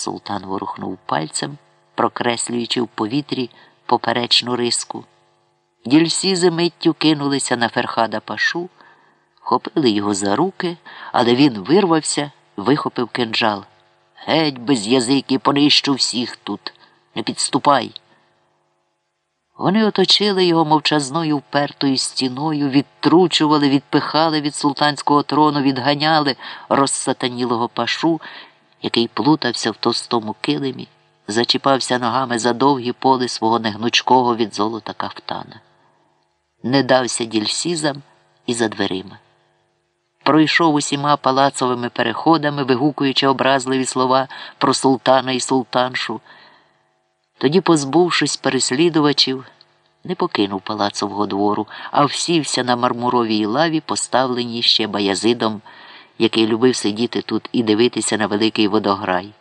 Султан ворухнув пальцем, прокреслюючи в повітрі поперечну риску. Дільсізи миттю кинулися на Ферхада пашу, хопили його за руки, але він вирвався, вихопив кинджал. Геть без язики понищу всіх тут. Не підступай. Вони оточили його мовчазною впертою стіною, відтручували, відпихали від султанського трону, відганяли розсатанілого пашу, який плутався в товстому килимі, зачіпався ногами за довгі поли свого негнучкого від золота кафтана. Не дався дільсізам і за дверима. Пройшов усіма палацовими переходами, вигукуючи образливі слова про султана і султаншу. Тоді, позбувшись переслідувачів, не покинув палацового двору, а всівся на мармуровій лаві, поставленій ще баязидом, який любив сидіти тут і дивитися на великий водограй.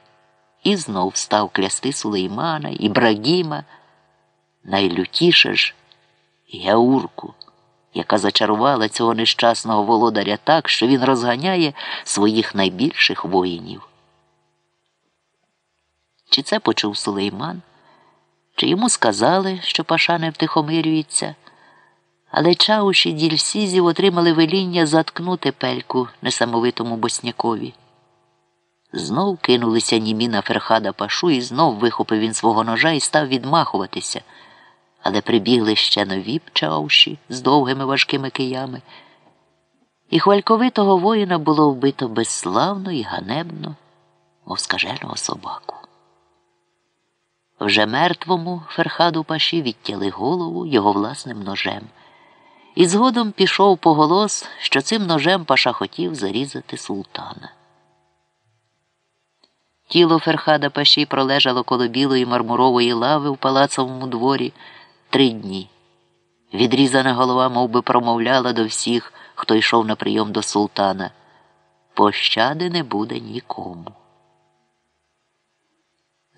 І знов став клясти Сулеймана, Ібрагіма, найлютіше ж Геурку, яка зачарувала цього нещасного володаря так, що він розганяє своїх найбільших воїнів. Чи це почув Сулейман? Чи йому сказали, що паша не втихомирюється, але чауші дільсізів отримали веління заткнути пельку несамовитому боснякові. Знов кинулися німі на Ферхада пашу, і знов вихопив він свого ножа і став відмахуватися, але прибігли ще нові чауші з довгими важкими киями. І хвальковитого воїна було вбито безславно і ганебно, мов скаженого собаку. Вже мертвому Ферхаду паші відтяли голову його власним ножем, і згодом пішов поголос, що цим ножем паша хотів зарізати султана. Тіло Ферхада паші пролежало коло білої мармурової лави в палацовому дворі три дні. Відрізана голова мов би, промовляла до всіх, хто йшов на прийом до султана. Пощади не буде нікому.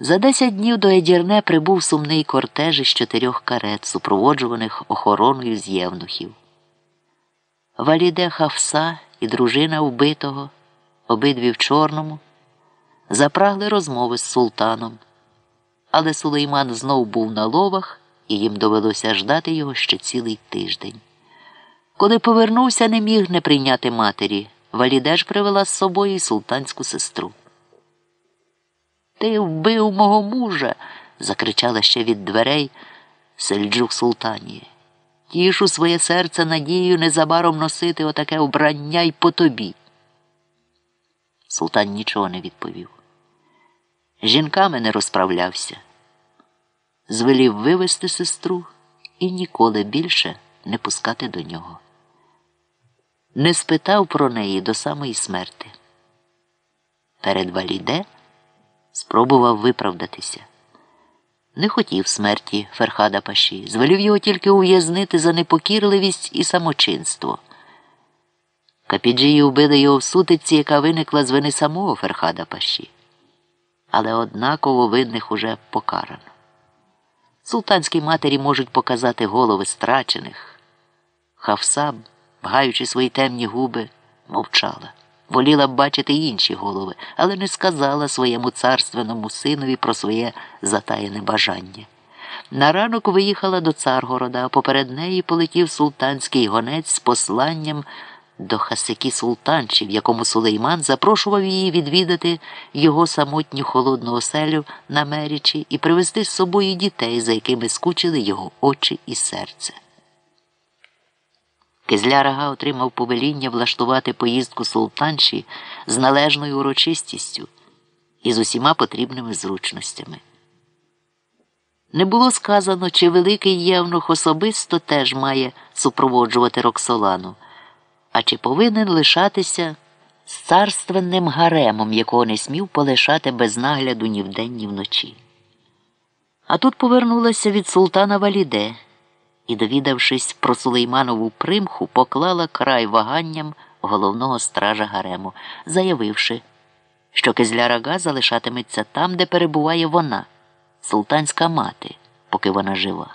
За десять днів до Едірне прибув сумний кортеж із чотирьох карет, супроводжуваних охороною з євнухів. Валіде Хавса і дружина вбитого, обидві в чорному, запрагли розмови з султаном, але Сулейман знов був на ловах, і їм довелося ждати його ще цілий тиждень. Коли повернувся, не міг не прийняти матері. Валіде ж привела з собою і султанську сестру. Ти вбив мого мужа, закричала ще від дверей Сельджук Султанії. Тішу своє серце надією незабаром носити отаке обрання й по тобі. Султан нічого не відповів. Жінками не розправлявся. Звелів вивести сестру і ніколи більше не пускати до нього. Не спитав про неї до самої смерти. Перед валіде спробував виправдатися. Не хотів смерті Ферхада Паші, звелів його тільки ув'язнити за непокірливість і самочинство. Капіджії вбили його в сутиці, яка виникла з вини самого Ферхада Паші, але однаково винних уже покарано. Султанські матері можуть показати голови страчених. Хавсаб, бгаючи свої темні губи, мовчала. Воліла б бачити інші голови, але не сказала своєму царственному синові про своє затаєне бажання. На ранок виїхала до Царгорода, а поперед неї полетів султанський гонець з посланням до Хасики Султанчі, в якому Сулейман запрошував її відвідати його самотню холодну оселю на Мерічі і привезти з собою дітей, за якими скучили його очі і серце. Кизля отримав повеління влаштувати поїздку султанші з належною урочистістю і з усіма потрібними зручностями. Не було сказано, чи великий євнух особисто теж має супроводжувати Роксолану, а чи повинен лишатися з царственним гаремом, якого не смів полишати без нагляду ні вдень, ні вночі. А тут повернулася від султана Валіде і, довідавшись про Сулейманову примху, поклала край ваганням головного стража Гарему, заявивши, що Кизлярага залишатиметься там, де перебуває вона, султанська мати, поки вона жива.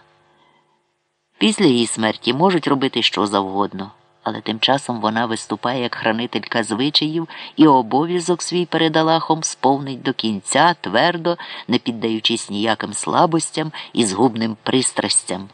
Після її смерті можуть робити що завгодно. але тим часом вона виступає як хранителька звичаїв і обов'язок свій перед Аллахом сповнить до кінця, твердо, не піддаючись ніяким слабостям і згубним пристрастям.